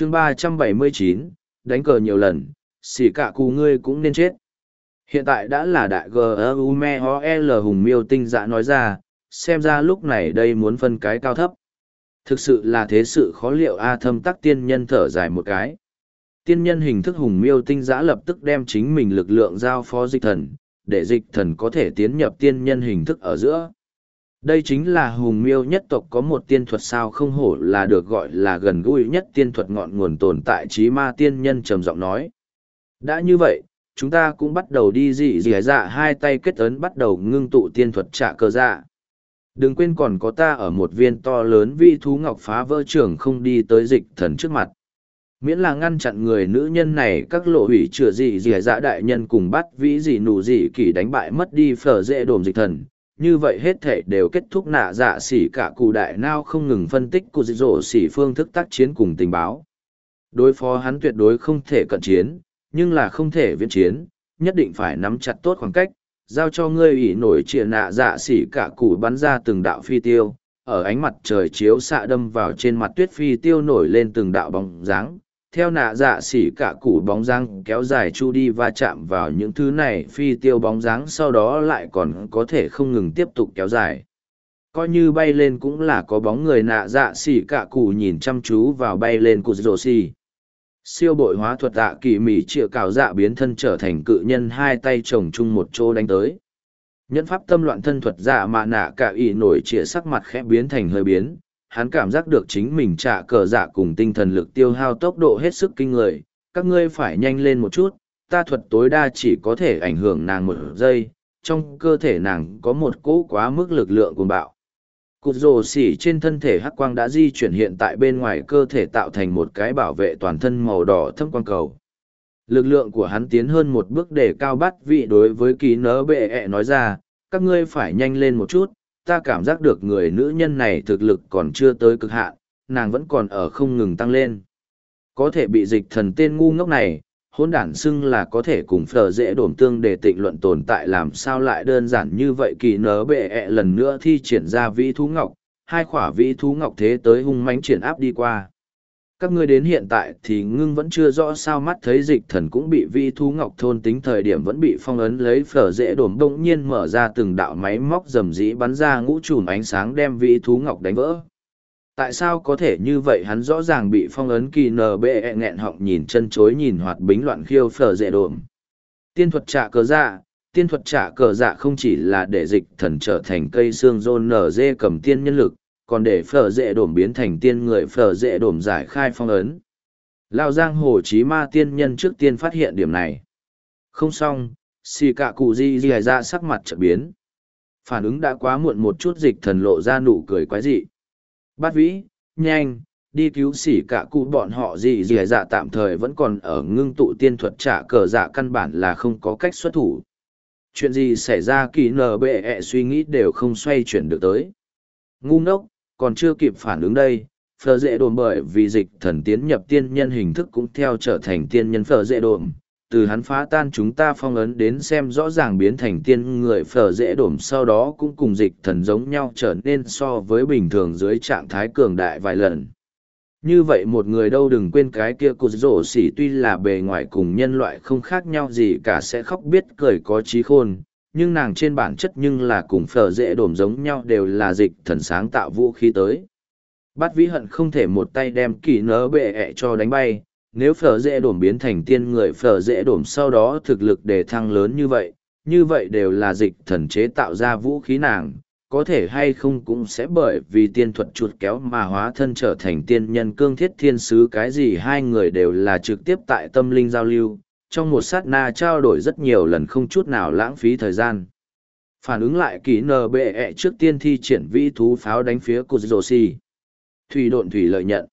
chương ba trăm bảy mươi chín, đánh cờ nhiều lần, xỉ cả cù ngươi cũng nên chết. Hiện tại đã là đại gu me ho l hùng miêu tinh dạ nói ra, xem ra lúc này đây muốn phân cái cao thấp. Thực sự là thế sự khó liệu a thâm tắc tiên nhân thở dài một cái. Tiên nhân hình thức hùng miêu tinh giã lập tức đem chính mình lực lượng giao phó dịch thần, để dịch thần có thể tiến nhập tiên nhân hình thức ở giữa đây chính là hùng miêu nhất tộc có một tiên thuật sao không hổ là được gọi là gần gũi nhất tiên thuật ngọn nguồn tồn tại trí ma tiên nhân trầm giọng nói. Đã như vậy, chúng ta cũng bắt đầu đi dị dị dạ hai tay kết ấn bắt đầu ngưng tụ tiên thuật trả cơ dạ. Đừng quên còn có ta ở một viên to lớn vi thú ngọc phá vỡ trường không đi tới dịch thần trước mặt. Miễn là ngăn chặn người nữ nhân này, các lộ hủy chữa dị dị dạ đại nhân cùng bắt vĩ dị nụ dị kỳ đánh bại mất đi phở dễ đồm dịch thần như vậy hết thể đều kết thúc nạ dạ xỉ cả cụ đại nao không ngừng phân tích cụ dị dỗ xỉ phương thức tác chiến cùng tình báo. Đối phó hắn tuyệt đối không thể cận chiến, nhưng là không thể viễn chiến, nhất định phải nắm chặt tốt khoảng cách, giao cho ngươi ỷ nổi trịa nạ dạ xỉ cả cụ bắn ra từng đạo phi tiêu, ở ánh mặt trời chiếu xạ đâm vào trên mặt tuyết phi tiêu nổi lên từng đạo bóng dáng theo nạ dạ xỉ cả củ bóng dáng kéo dài chu đi va chạm vào những thứ này, phi tiêu bóng dáng sau đó lại còn có thể không ngừng tiếp tục kéo dài. Coi như bay lên cũng là có bóng người nạ dạ xỉ cả cụ nhìn chăm chú vào bay lên của rồ xì siêu bội hóa thuật tạ kỳ mỉ chĩa cào dạ biến thân trở thành cự nhân hai tay chồng chung một chỗ đánh tới. Nhẫn pháp tâm loạn thân thuật dạ mạ nạ cả ỵ nổi chĩa sắc mặt khẽ biến thành hơi biến hắn cảm giác được chính mình trả cờ dạ cùng tinh thần lực tiêu hao tốc độ hết sức kinh người. Các ngươi phải nhanh lên một chút, ta thuật tối đa chỉ có thể ảnh hưởng nàng một giây, trong cơ thể nàng có một cỗ quá mức lực lượng cuồng bạo. Cụt rồ xỉ trên thân thể hắc quang đã di chuyển hiện tại bên ngoài cơ thể tạo thành một cái bảo vệ toàn thân màu đỏ thâm quang cầu. Lực lượng của hắn tiến hơn một bước để cao bắt vị đối với kỳ nớ bệ ẹ nói ra, các ngươi phải nhanh lên một chút ta cảm giác được người nữ nhân này thực lực còn chưa tới cực hạn, nàng vẫn còn ở không ngừng tăng lên. Có thể bị dịch thần tên ngu ngốc này, hỗn đản xưng là có thể cùng phở dễ đổm tương để tịnh luận tồn tại làm sao lại đơn giản như vậy kỳ nớ bệ ẹ lần nữa thi triển ra vĩ thú ngọc, hai khỏa vĩ thú ngọc thế tới hung mãnh triển áp đi qua các ngươi đến hiện tại thì ngưng vẫn chưa rõ sao mắt thấy dịch thần cũng bị vi thú ngọc thôn tính thời điểm vẫn bị phong ấn lấy phở dễ đổm đông nhiên mở ra từng đạo máy móc rầm rĩ bắn ra ngũ chùm ánh sáng đem vi thú ngọc đánh vỡ. Tại sao có thể như vậy? Hắn rõ ràng bị phong ấn kỳ nờ bệ nghẹn họng nhìn chân chối nhìn hoạt bính loạn khiêu phở dễ đổm tiên thuật trả cờ dạ tiên thuật trả cờ dạ không chỉ là để dịch thần trở thành cây xương rôn nở dê cầm tiên nhân lực còn để phở dễ đổm biến thành tiên người phở dễ đổm giải khai phong ấn. Lao giang hồ chí ma tiên nhân trước tiên phát hiện điểm này. Không xong, xì cả cụ di di ra sắc mặt trợ biến. Phản ứng đã quá muộn một chút dịch thần lộ ra nụ cười quái dị. Bát vĩ, nhanh, đi cứu xỉ cả cụ bọn họ gì gì dạ tạm thời vẫn còn ở ngưng tụ tiên thuật trả cờ dạ căn bản là không có cách xuất thủ. Chuyện gì xảy ra kỳ nờ bệ ẹ suy nghĩ đều không xoay chuyển được tới. Ngu ngốc, còn chưa kịp phản ứng đây phở dễ đồn bởi vì dịch thần tiến nhập tiên nhân hình thức cũng theo trở thành tiên nhân phở dễ đồn từ hắn phá tan chúng ta phong ấn đến xem rõ ràng biến thành tiên người phở dễ đổm sau đó cũng cùng dịch thần giống nhau trở nên so với bình thường dưới trạng thái cường đại vài lần. Như vậy một người đâu đừng quên cái kia cụt rổ xỉ tuy là bề ngoài cùng nhân loại không khác nhau gì cả sẽ khóc biết cười có trí khôn, nhưng nàng trên bản chất nhưng là cùng phở dễ đổm giống nhau đều là dịch thần sáng tạo vũ khí tới. Bát vĩ hận không thể một tay đem kỳ nớ bệ ẹ cho đánh bay, nếu phở dễ đổm biến thành tiên người phở dễ đổm sau đó thực lực đề thăng lớn như vậy, như vậy đều là dịch thần chế tạo ra vũ khí nàng, có thể hay không cũng sẽ bởi vì tiên thuật chuột kéo mà hóa thân trở thành tiên nhân cương thiết thiên sứ cái gì hai người đều là trực tiếp tại tâm linh giao lưu, trong một sát na trao đổi rất nhiều lần không chút nào lãng phí thời gian. Phản ứng lại kỹ nờ bệ trước tiên thi triển vĩ thú pháo đánh phía Kuzoshi. Thủy độn thủy lợi nhận.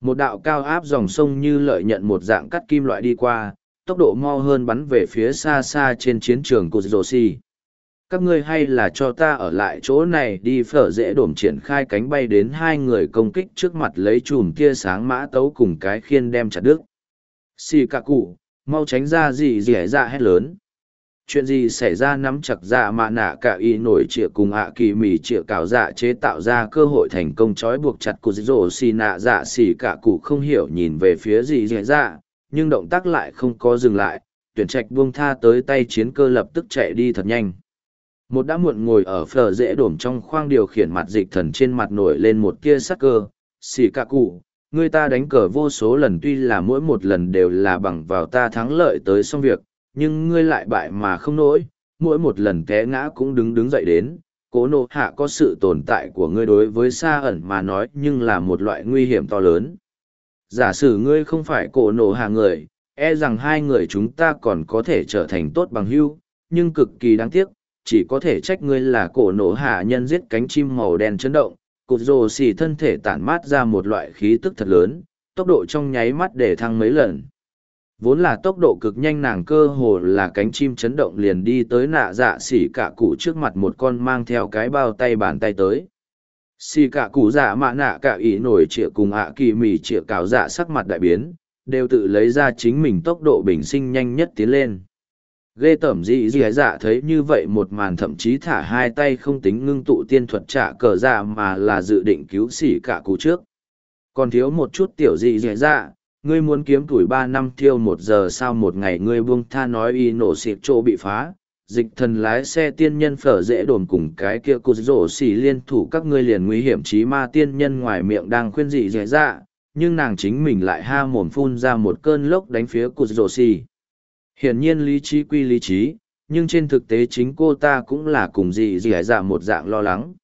Một đạo cao áp dòng sông như lợi nhận một dạng cắt kim loại đi qua, tốc độ mau hơn bắn về phía xa xa trên chiến trường Kuzoshi. Các ngươi hay là cho ta ở lại chỗ này đi phở dễ đổm triển khai cánh bay đến hai người công kích trước mặt lấy chùm tia sáng mã tấu cùng cái khiên đem chặt đứt. Xì cả cụ, mau tránh ra gì dẻ dạ hét lớn. Chuyện gì xảy ra nắm chặt dạ mạ nạ cả y nổi trịa cùng ạ kỳ mì trịa cào dạ chế tạo ra cơ hội thành công trói buộc chặt của rổ xì nạ dạ xì cả cụ không hiểu nhìn về phía gì dễ dạ nhưng động tác lại không có dừng lại, tuyển trạch buông tha tới tay chiến cơ lập tức chạy đi thật nhanh. Một đã muộn ngồi ở phở dễ đổm trong khoang điều khiển mặt dịch thần trên mặt nổi lên một tia sắc cơ, xì cả cụ người ta đánh cờ vô số lần tuy là mỗi một lần đều là bằng vào ta thắng lợi tới xong việc nhưng ngươi lại bại mà không nổi, mỗi một lần té ngã cũng đứng đứng dậy đến. Cố nộ hạ có sự tồn tại của ngươi đối với xa ẩn mà nói nhưng là một loại nguy hiểm to lớn. Giả sử ngươi không phải cổ nộ hạ người, e rằng hai người chúng ta còn có thể trở thành tốt bằng hữu, nhưng cực kỳ đáng tiếc, chỉ có thể trách ngươi là cổ nộ hạ nhân giết cánh chim màu đen chấn động, cụt rồ xì thân thể tản mát ra một loại khí tức thật lớn, tốc độ trong nháy mắt để thăng mấy lần. Vốn là tốc độ cực nhanh nàng cơ hồ là cánh chim chấn động liền đi tới nạ dạ xỉ cả cụ trước mặt một con mang theo cái bao tay bàn tay tới. Xỉ cả cụ dạ mạ nạ cả ý nổi trịa cùng ạ kỳ mì trịa cào dạ sắc mặt đại biến đều tự lấy ra chính mình tốc độ bình sinh nhanh nhất tiến lên ghê tởm dị dị dạ thấy như vậy một màn thậm chí thả hai tay không tính ngưng tụ tiên thuật trả cờ dạ mà là dự định cứu xỉ cả cụ trước. Còn thiếu một chút tiểu dị dị dạ ngươi muốn kiếm tuổi ba năm thiêu một giờ sau một ngày ngươi buông tha nói y nổ xịt chỗ bị phá. Dịch thần lái xe tiên nhân phở dễ đồn cùng cái kia cụ rổ xỉ liên thủ các ngươi liền nguy hiểm trí ma tiên nhân ngoài miệng đang khuyên dị dễ dạ nhưng nàng chính mình lại ha mồm phun ra một cơn lốc đánh phía cụ rổ xỉ hiển nhiên lý trí quy lý trí, nhưng trên thực tế chính cô ta cũng là cùng dị dị dạ một dạng lo lắng.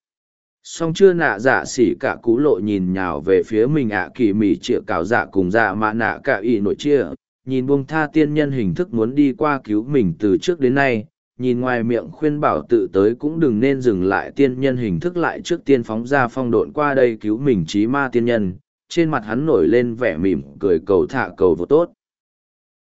Song chưa nạ dạ xỉ cả cú lộ nhìn nhào về phía mình ạ kỳ mỉ trịa cào dạ cùng dạ mạ nạ cả y nội chia nhìn buông tha tiên nhân hình thức muốn đi qua cứu mình từ trước đến nay, nhìn ngoài miệng khuyên bảo tự tới cũng đừng nên dừng lại tiên nhân hình thức lại trước tiên phóng ra phong độn qua đây cứu mình trí ma tiên nhân, trên mặt hắn nổi lên vẻ mỉm cười cầu thả cầu vô tốt.